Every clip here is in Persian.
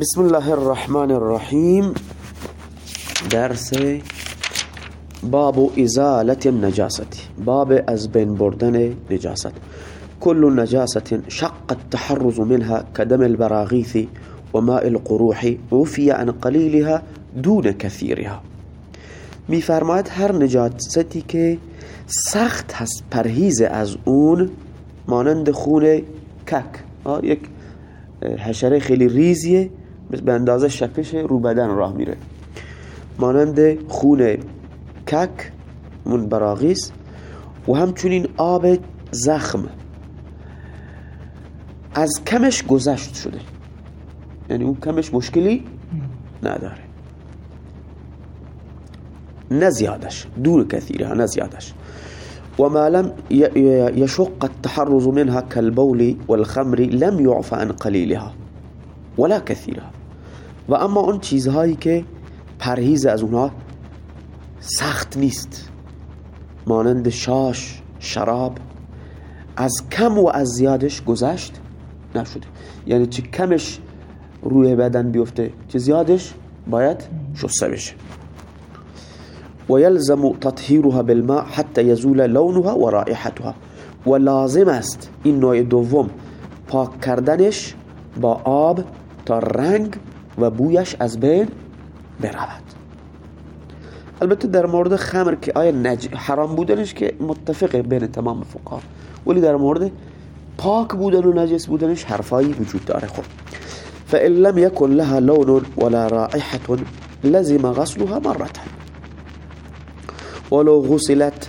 بسم الله الرحمن الرحیم. درس باب ازالة النجاست باب از بین بردن نجاست. كل نجاسة شق التحرز منها كدم البراغيث وماء القروح وفي عن قليلها دون كثيرها میفرماید هر نجاستی که سخت هست پرهیز از اون مانند خون کک. یک حشره خیلی ریزیه. به اندازه شپش رو بدن راه میره. مانند خون کک من براغیس و همچنین آب زخم. از کمش گذشت شده. یعنی اون کمش مشکلی نداره. نزیادش دور کثیره نزیادش وما لم يشق التحرز منها كالبول والخمر لم يعفى عن قليلها ولا كثيرها و اما اون چیزهایی که پرهیز از اونها سخت نیست مانند شاش شراب از کم و از زیادش گذشت نشده. یعنی چه کمش روی بدن بیفته چه زیادش باید شسته بشه. ويلزم تطهيرها بالماء حتى يزول لونها ورائحتها و لازم است این نوع دوم پاک کردنش با آب تا رنگ و بویش از بین برود. البته در مورد خمر که آیا نج... حرام بودنش که متفق بین تمام فقها. ولی در مورد پاک بودن و نجس بودنش حرفایی وجود داره خب. فإن لم يكن لها لون ولا رائحة لزم غسلها مرة. ولو غسلت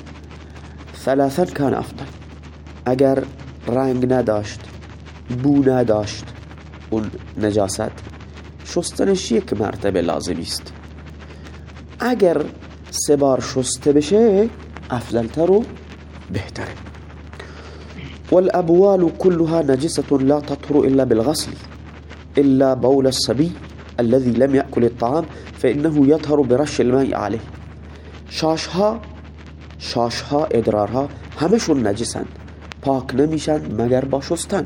ثلاثا كان افضل اگر رنگ نداشت بو نداشت اون نجاست شستنش یک مرتبه لازم است. اگر سه بار شسته بشه افضلتر و بهتره والابوال كلها نجسة لا تطهر الا بالغسل الا بول الصبي الذي لم يأكل الطعام فإنه يطهر برش الماء عليه. شاشها شاشها ادرارها همشون نجسند پاک نمیشن مگر با شستن.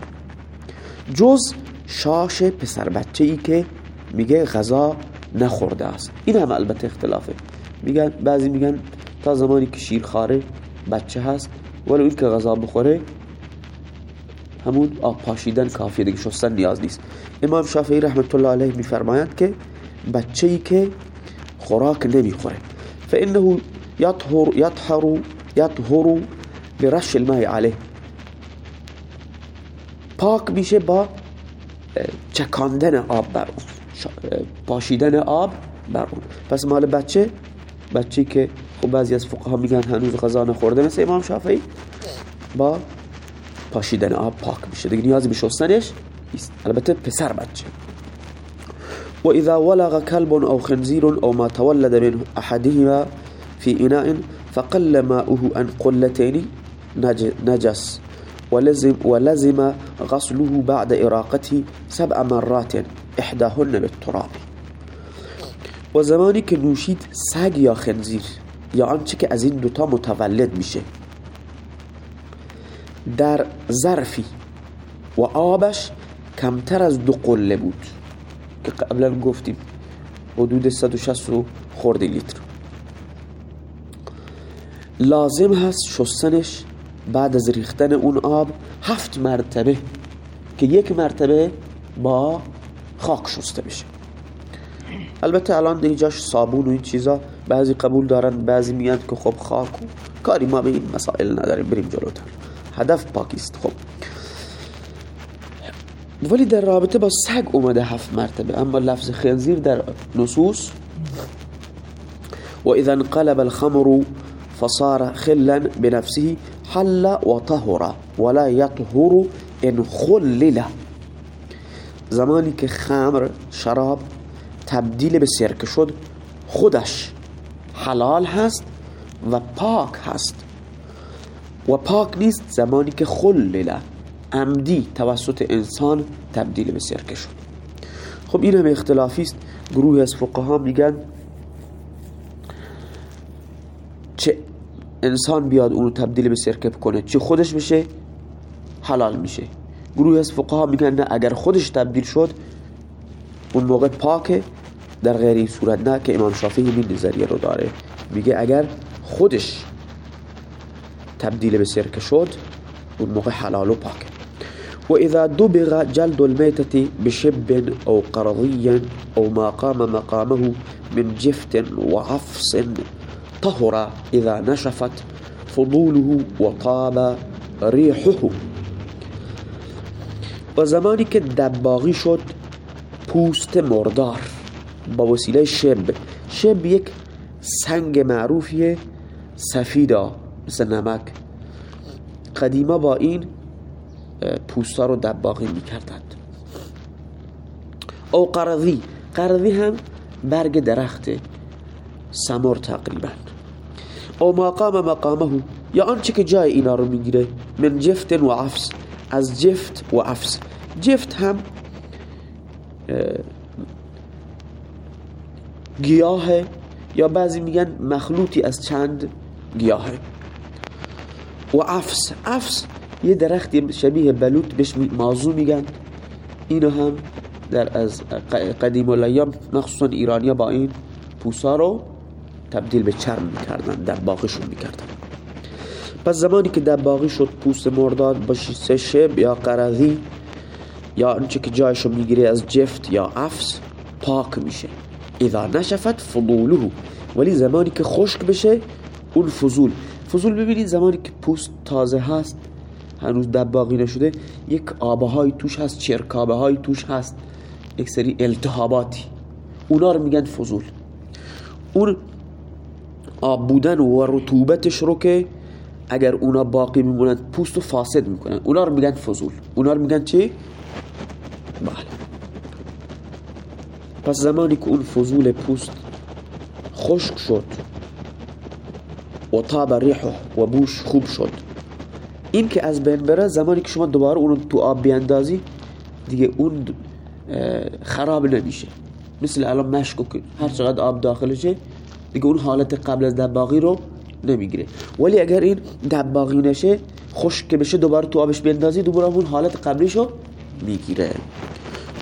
جز شاش پسر بچه ای که میگه غذا نخورده است. این هم البته اختلافه. میگن بعضی میگن تا زمانی که شیر خاره بچه هست ولو این که غذا بخوره همون آب پاشیدن کافیه دیگه شستن نیاز نیست. امام شافعی رحمت الله علیه میفرمایند که بچه ای که خوراک نمی‌خوره فانه يطهر يطهر يطهر برش الماء عليه پاک میشه با چکاندن آب بر اون. پاشیدن آب بر اون. پس مال بچه بچه که خب بعضی از فقها میگن هنوز غذا نخورده مثل امام شافعی با پاشیدن آب پاک میشه. دیگه نیازی به شستنش البته پسر بچه. و اذا ولغ كلب او خنزير او ما تولد من احدهما في إناء فقل ماؤه عن قلتين نجس ولزم, ولزم غسله بعد إراقته سبع مرات. إحداهن بالتراب و زمانی که نوشید سگ یا خنزیر یا آنچه که از این دوتا متولد میشه. در ظرفی و آبش کمتر از دو قله بود که قبلا گفتیم حدود 160 خورده لیتر. لازم هست شستنش بعد از ریختن اون آب هفت مرتبه که یک مرتبه با خاک شسته بشه. البته الان دیجاش صابون و این چیزا بعضی قبول دارن بعضی میاد که خب خاک کاری ما به این مسائل نداریم بریم جلوتر. هدف پاکیست. خب. ولی در رابطه با سگ اومده هفت مرتبه اما لفظ خنزیر در نصوص و اذا انقلب الخمر فصار خلا بنفسه حل وطهر ولا يطهر ان خلل. زمانی که خمر شراب تبدیل به سرکه شد خودش حلال هست و پاک هست. و پاک نیست زمانی که خلل عمدی توسط انسان تبدیل به سرکه شد. خب این هم اختلافی است. گروه از فقها میگن چه انسان بیاد اونو تبدیل به سرکه کنه چه خودش بشه حلال میشه. گروه از فقها میگن نه اگر خودش تبدیل شد اون موقع پاکه. در غیر این صورت نه که امام شافعی این نظریه رو داره. میگه اگر خودش تبدیل به سرکه شد اون موقع حلال و پاکه. و اذا دبغ جلد المیتة بشب او قرضی او ما قام مقامه من جفت وعفص طهر اذا نشفت فضوله وطاب ريحه و زمانی که دباغی شد پوست مردار. با وسیله شب. شب یک سنگ معروفیه سفیدا مثل نمک. قدیما با این پوستا رو دباغی می‌کردند. او قرضی. قرضی هم برگ درخت سمر تقریبا. او مقام مقامه یا آنچه که جای اینا رو می‌گیره. من جفت و عفس. از جفت و عفس جفت هم گیاه یا بعضی میگن مخلوطی از چند گیاه و عفس عفس یه درختی شبیه بلوط بهش مازو میگن. اینو هم در از قدیم الایام مخصوصا ایرانیا با این پوسا رو تبدیل به چرم می‌کردن در باقیشون می‌کردن. پس زمانی که در باقی شد پوست مرداد با سه شب یا قرضی یا آنچه که جایشو می‌گیره از جفت یا عفس پاک میشه. اذا نشفت فضوله. ولی زمانی که خشک بشه اون فضول. فضول ببینید زمانی که پوست تازه هست هنوز دباغی نشده یک آبه های توش هست چرکابه های توش هست یک سری التهاباتی. اونا رو میگن فضول. اون آب بودن و رطوبتش رو که اگر اونا باقی میمونن پوست رو فاسد می‌کنن. اونا رو میگن فضول. اونا رو میگن چی؟ بله. پس زمانی که اون فضول پوست خشک شد و تاب ریحه و بوش خوب شد این که از بین بره زمانی که شما دوباره اون تو آب بیاندازی دیگه اون خراب نمیشه. مثل الان مشکو که هر چقدر آب داخلشه دیگه اون حالت قبل از دباغی رو نمی‌گیره. ولی اگر این دباغی نشه خشک بشه دوباره تو آبش بیاندازی دوباره اون حالت قبلیشو می‌گیره.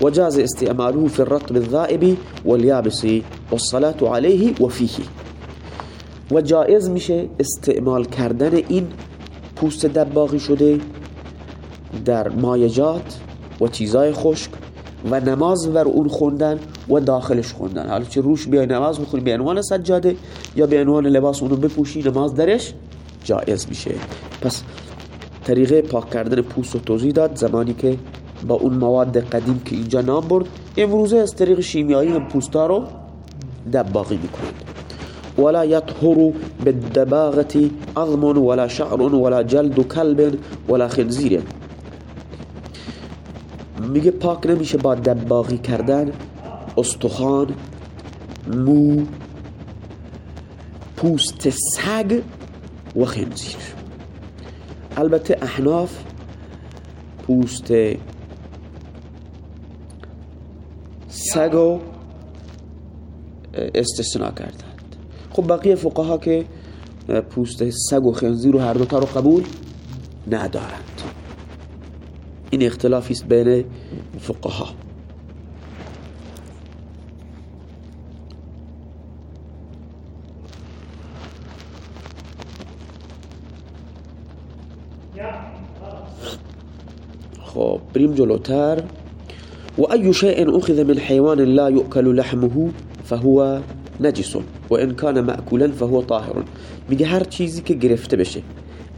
وجاز استعماله في الرطب الذائب واليابس والصلاة عليه وفيه و جائز میشه استعمال کردن این پوست دباغی شده در مایجات و چیزای خشک و نماز بر اون خوندن و داخلش خوندن. حالا چه روش بیای نماز بخونی به عنوان سجاده یا به عنوان لباس اونو بپوشی نماز درش جایز میشه. پس طریقه پاک کردن پوست و توضیح داد زمانی که با اون مواد قدیم که اینجا نام برد امروزه از طریق شیمیایی هم پوستا رو دباغی می‌کنند. ولا يطهر بالدباغة عظم ولا شعر ولا جلد كلب ولا خنزير میگه پاک نمیشه با دباغی کردن. استخوان مو پوست سگ و خنزیر. البته احناف پوست سگو استثناء کردند. خب بقیه فقها که پوست سگ و خنزیر و هر دوتا رو قبول ندارند این اختلافی است بین فقها خب بریم جلوتر. وأي شيء أخذ من حيوان لا يؤكل لحمه فهو نجس وإن كان مأكولا فهو طاهر. میگه هر چیزی که گرفته بشه.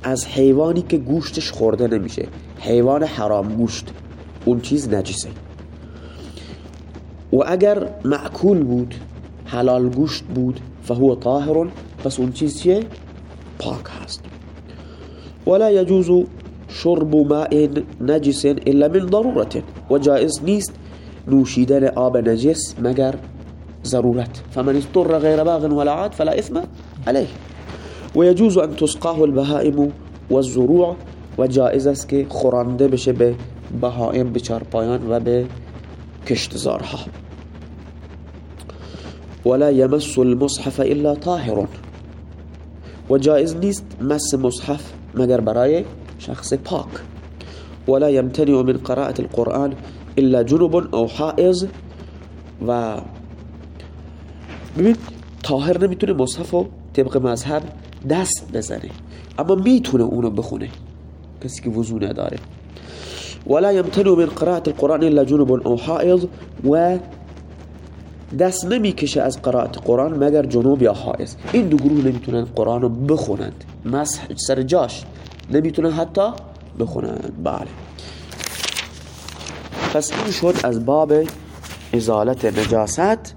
از حیوانی که گوشتش خورده نمیشه. حیوان حرام گوشت. اون چیز نجسه و اگر معکول بود حلال گوشت بود فهو طاهر پس اون چیز چیه؟ پاک هست. ولا يجوز شرب ماء نجس الا من ضرورت. و جائز نیست نوشیدن آب نجس مگر ضرورت. فمن اضطر غیر باغ ولا عاد فلا اثم عليه ويجوز أن تسقاه البهائم والزروع و جائز است که بشه به بهائم به چارپایان و به کشتزارها ولا يمس المصحف إلا طاهر. و جائز نیست مس مصحف مگر برای شخص پاک. ولا يمتنع من قراءة القرآن إلا جنب أو حائز و ببین طاهر نمیتونه مصحف و طبق مذهب دست بزنه. اما می‌تونه اونو بخونه. کسی که وضو نداره. ولا يمتنع من قراءة القرآن الا جنوب او حائض و دست نمی‌کشه از قرائت قرآن مگر جنوب یا حائض. این دو گروه نمی‌تونن قرآن رو بخونند. مسح سر جاش نمی‌تونن حتی بخونند. بله. پس این شد از باب ازالت نجاست.